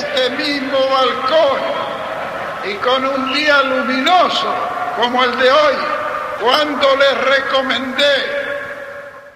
este mismo balcón y con un día luminoso como el de hoy, cuando les recomendé